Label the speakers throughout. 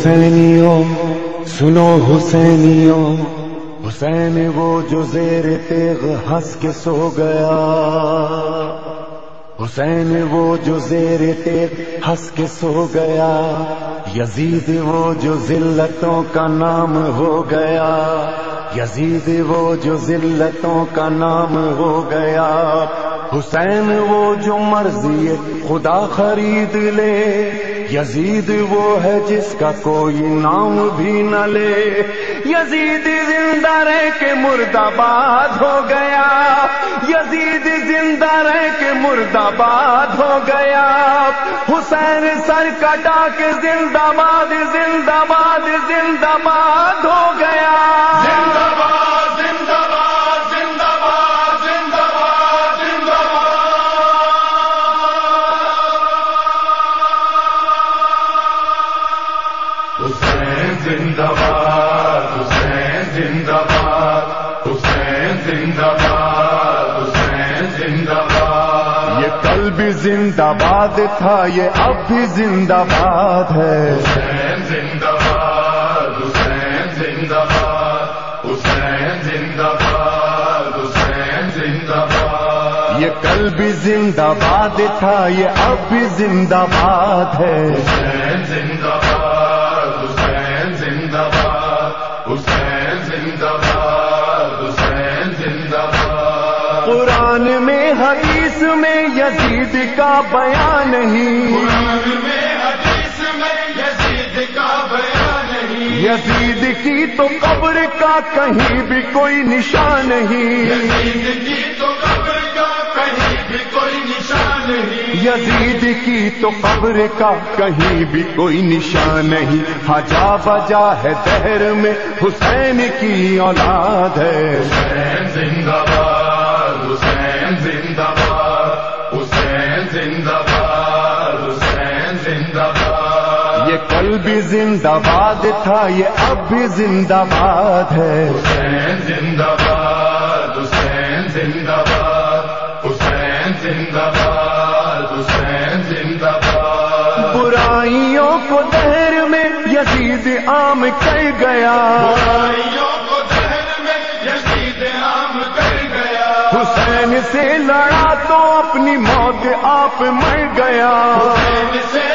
Speaker 1: حسینیوں، سنو حسینیوں، حسین وہ جو زیر تیغ ہنس کے سو گیا۔ حسین وہ جو زیر تیغ ہنس کے سو گیا۔ یزید وہ جو ذلتوں کا نام ہو گیا۔ یزید وہ جو ذلتوں کا نام ہو گیا۔ حسین وہ جو مرضی خدا خرید لے۔ یزید وہ ہے جس کا کوئی نام بھی نہ لے۔ یزید زندہ رہ کے مرد آباد ہو گیا۔ یزید زندہ رہ کے مرد آباد ہو گیا۔ حسین سر کٹا کے زندہ باد زندہ باد زندہ باد ہو گیا۔
Speaker 2: زندہ باد
Speaker 1: تھا یہ اب بھی زندہ باد ہے۔
Speaker 2: حسین زندہ باد حسین زندہ باد حسین زندہ باد حسین زندہ باد۔
Speaker 1: یہ کل بھی زندہ باد تھا یہ اب بھی زندہ باد ہے۔ یزید کا بیان نہیں۔
Speaker 2: یزید
Speaker 1: کی تو قبر کا کہیں بھی کوئی نشان نہیں۔
Speaker 2: یزید کی تو قبر کا کہیں بھی کوئی نشان نہیں۔
Speaker 1: یزید کی تو قبر کا کہیں بھی کوئی نشان نہیں حجا بجا ہے دہر میں حسین کی اولاد ہے۔
Speaker 2: حسین زندہ باد، حسین زندہ باد
Speaker 1: کل بھی زندہ باد تھا یہ اب بھی زندہ باد ہے۔
Speaker 2: حسین زندہ باد حسین زندہ باد حسین زندہ باد حسین زندہ باد۔
Speaker 1: برائیوں کو دہر میں یزید عام کر گیا۔
Speaker 2: برائیوں کو ذہن میں یزید عام کر گیا۔
Speaker 1: حسین سے لڑا تو اپنی موت آپ مر گیا۔
Speaker 2: حسین سے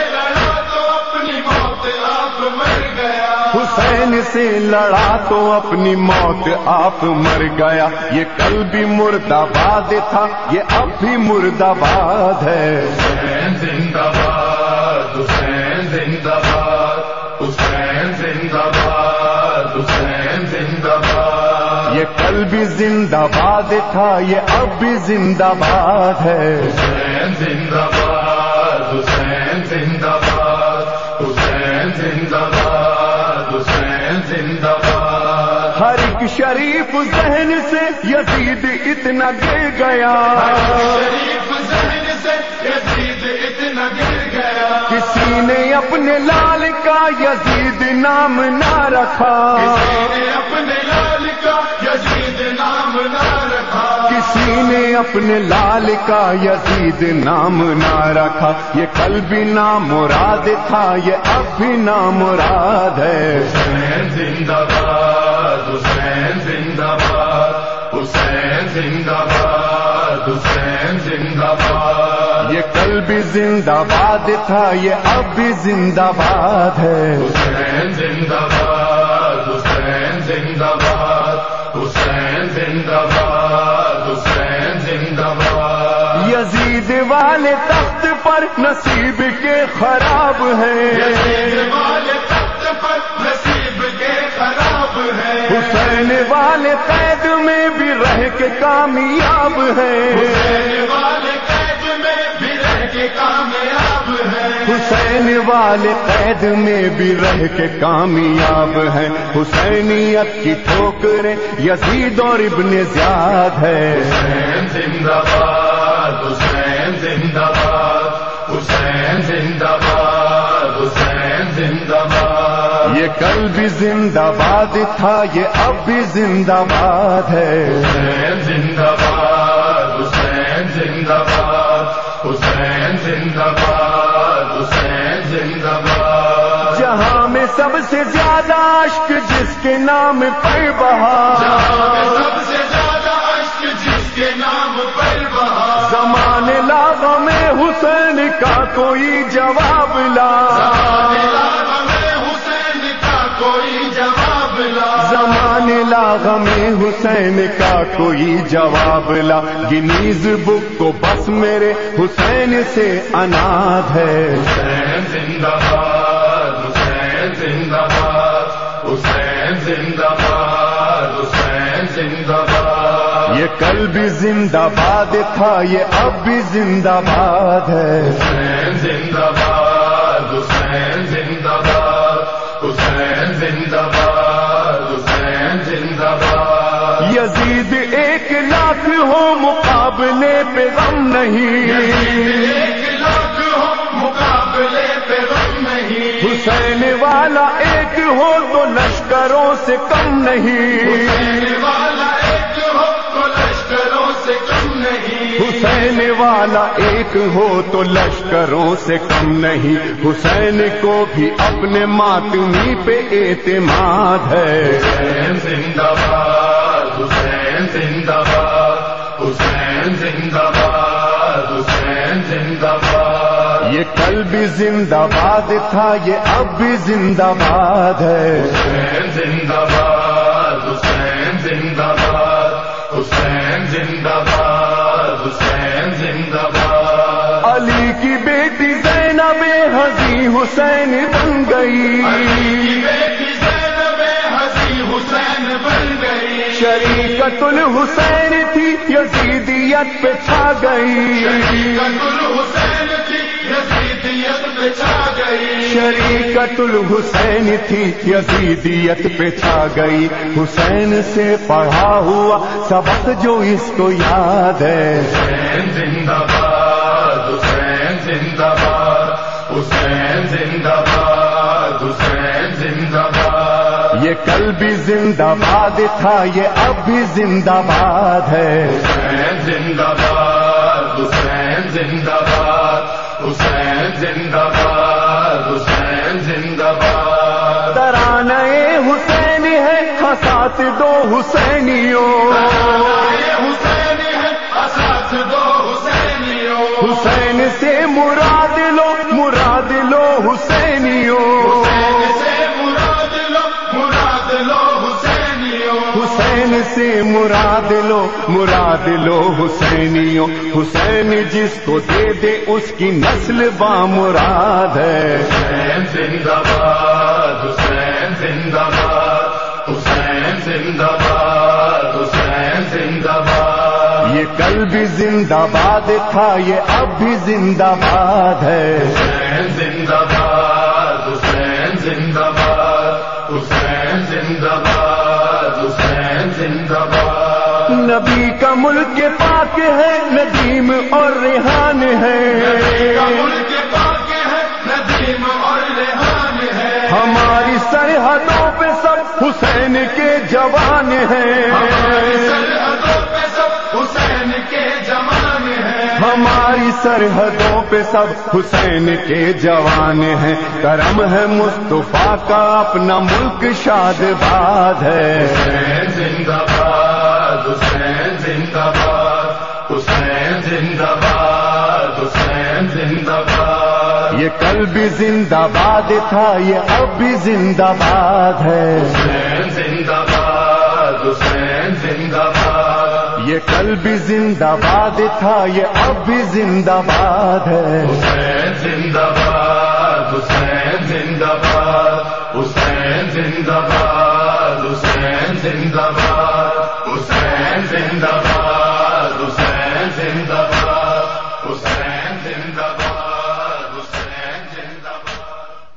Speaker 1: حسین سے لڑا تو اپنی موت آپ مر گیا۔ یہ کل بھی مرد آباد تھا یہ اب بھی مرد آباد ہے۔
Speaker 2: حسین زندہ باد حسین زندہ باد حسین زندہ باد حسین زندہ باد۔
Speaker 1: یہ کل بھی زندہ باد تھا یہ اب بھی زندہ باد ہے۔
Speaker 2: حسین زندہ باد حسین زندہ باد حسین زندہ باد
Speaker 1: شریف ذہن سے یزید اتنا گر گیا۔
Speaker 2: شریف ذہن سے یزید اتنا گر گیا۔
Speaker 1: کسی نے اپنے لال کا یزید نام نہ رکھا۔
Speaker 2: کسی نے اپنے لال کا یزید نام نہ رکھا۔
Speaker 1: کسی نے اپنے لال کا یزید نام نہ رکھا۔ یہ کل بھی نام مراد تھا یہ اب بھی نام مراد ہے۔
Speaker 2: زندہ باد حسین زندہ باد حسین زندہ باد۔
Speaker 1: یہ کل بھی زندہ باد تھا یہ اب بھی زندہ باد ہے۔
Speaker 2: حسین زندہ باد حسین زندہ باد حسین زندہ باد حسین زندہ باد۔
Speaker 1: یزید والے تخت پر نصیب کے خراب ہیں۔
Speaker 2: یزید والے تخت پر نصیب کے خراب ہے
Speaker 1: حسین والے قید میں بھی رہ کے کامیاب ہیں
Speaker 2: حسین والے قید میں بھی رہ کے کامیاب ہے۔
Speaker 1: حسین والے قید میں بھی رہ کے کامیاب ہیں حسینیت کی ٹھوکریں یزید اور ابن زیاد ہے۔
Speaker 2: حسین زندہ باد۔
Speaker 1: یہ کل بھی زندہ باد تھا یہ اب بھی زندہ باد ہے۔
Speaker 2: حسین زندہ باد حسین زندہ باد حسین زندہ باد حسین زندہ باد۔
Speaker 1: جہاں میں سب سے زیادہ عشق جس کے نام پر بہا
Speaker 2: سب سے زیادہ عشق جس کے نام پر بہا
Speaker 1: زمان لاغ میں حسین کا کوئی جواب لا۔ لاغ میں حسین کا کوئی جواب لا گنیز بک کو بس میرے حسین سے اناد ہے
Speaker 2: حسین زندہ باد حسین زندہ باد حسین زندہ باد حسین زندہ باد۔
Speaker 1: یہ کل بھی زندہ باد تھا یہ اب بھی زندہ باد ہے۔
Speaker 2: حسین زندہ باد حسین زندہ باد حسین زندہ باد
Speaker 1: ہو مقابلے پہ غم نہیں۔
Speaker 2: ایک لاکھ ہو مقابلے پہ غم نہیں۔
Speaker 1: حسین والا ایک ہو تو لشکروں سے کم نہیں۔
Speaker 2: حسین والا ایک ہو تو لشکروں سے کم نہیں۔
Speaker 1: حسین والا ایک ہو تو لشکروں سے کم نہیں۔ حسین کو بھی اپنے ماتمی پہ اعتماد ہے۔
Speaker 2: حسین زندہ باد حسین زندہ باد۔ زندہ باد حسین زندہ باد۔
Speaker 1: یہ کل بھی زندہ باد تھا یہ اب بھی زندہ باد ہے۔
Speaker 2: حسین زندہ باد حسین زندہ باد حسین زندہ باد حسین زندہ باد۔
Speaker 1: علی کی بیٹی زینب ہنسی حسین بن گئی۔
Speaker 2: بیٹی زینب ہنسی حسین بن گئی۔
Speaker 1: شریکت الحسین تھی یزیدیت پہ چھا گئی۔
Speaker 2: تھی یزیدیت پہ چھا گئی۔
Speaker 1: شریکت الحسین تھی یزیدیت پہ چھا گئی۔ حسین سے پڑھا ہوا سبق جو اس کو یاد ہے۔
Speaker 2: حسین زندہ باد حسین زندہ باد حسین زندہ باد حسین زندہ باد
Speaker 1: یہ کل بھی زندہ باد تھا یہ اب بھی زندہ باد ہے۔
Speaker 2: حسین زندہ باد حسین زندہ باد حسین زندہ باد حسین زندہ باد۔
Speaker 1: ترانے حسین ہے خسات دو حسینیوں۔
Speaker 2: حسین ہے دو حسینیوں۔
Speaker 1: حسین سے مراد لو مراد لو حسینیوں
Speaker 2: مراد لو مراد لو حسینیوں
Speaker 1: حسین جس کو دے دے اس کی نسل با مراد ہے۔
Speaker 2: حسین زندہ باد حسین زندہ باد حسین زندہ باد حسین زندہ باد
Speaker 1: یہ کل بھی زندہ باد تھا یہ اب بھی زندہ باد ہے۔
Speaker 2: حسین زندہ باد
Speaker 1: ملک پاک ہے ندیم اور ریحان ہے
Speaker 2: ملک پاک ہے، ندیم اور ریحان ہے۔
Speaker 1: ہماری سرحدوں پہ سب حسین کے جوان ہیں۔
Speaker 2: سرحدوں پہ سب حسین کے جمان ہیں
Speaker 1: ہماری سرحدوں پہ سب حسین کے جوان ہیں۔ کرم ہے مصطفیٰ کا اپنا ملک شاد باد ہے۔
Speaker 2: زندہ باد، حسین زندہ باد حسین زندہ باد حسین زندہ باد۔
Speaker 1: یہ کل بھی زندہ باد تھا یہ اب بھی زندہ باد ہے۔
Speaker 2: حسین زندہ باد حسین زندہ باد۔
Speaker 1: یہ کل بھی زندہ باد تھا یہ اب بھی زندہ باد ہے۔
Speaker 2: حسین زندہ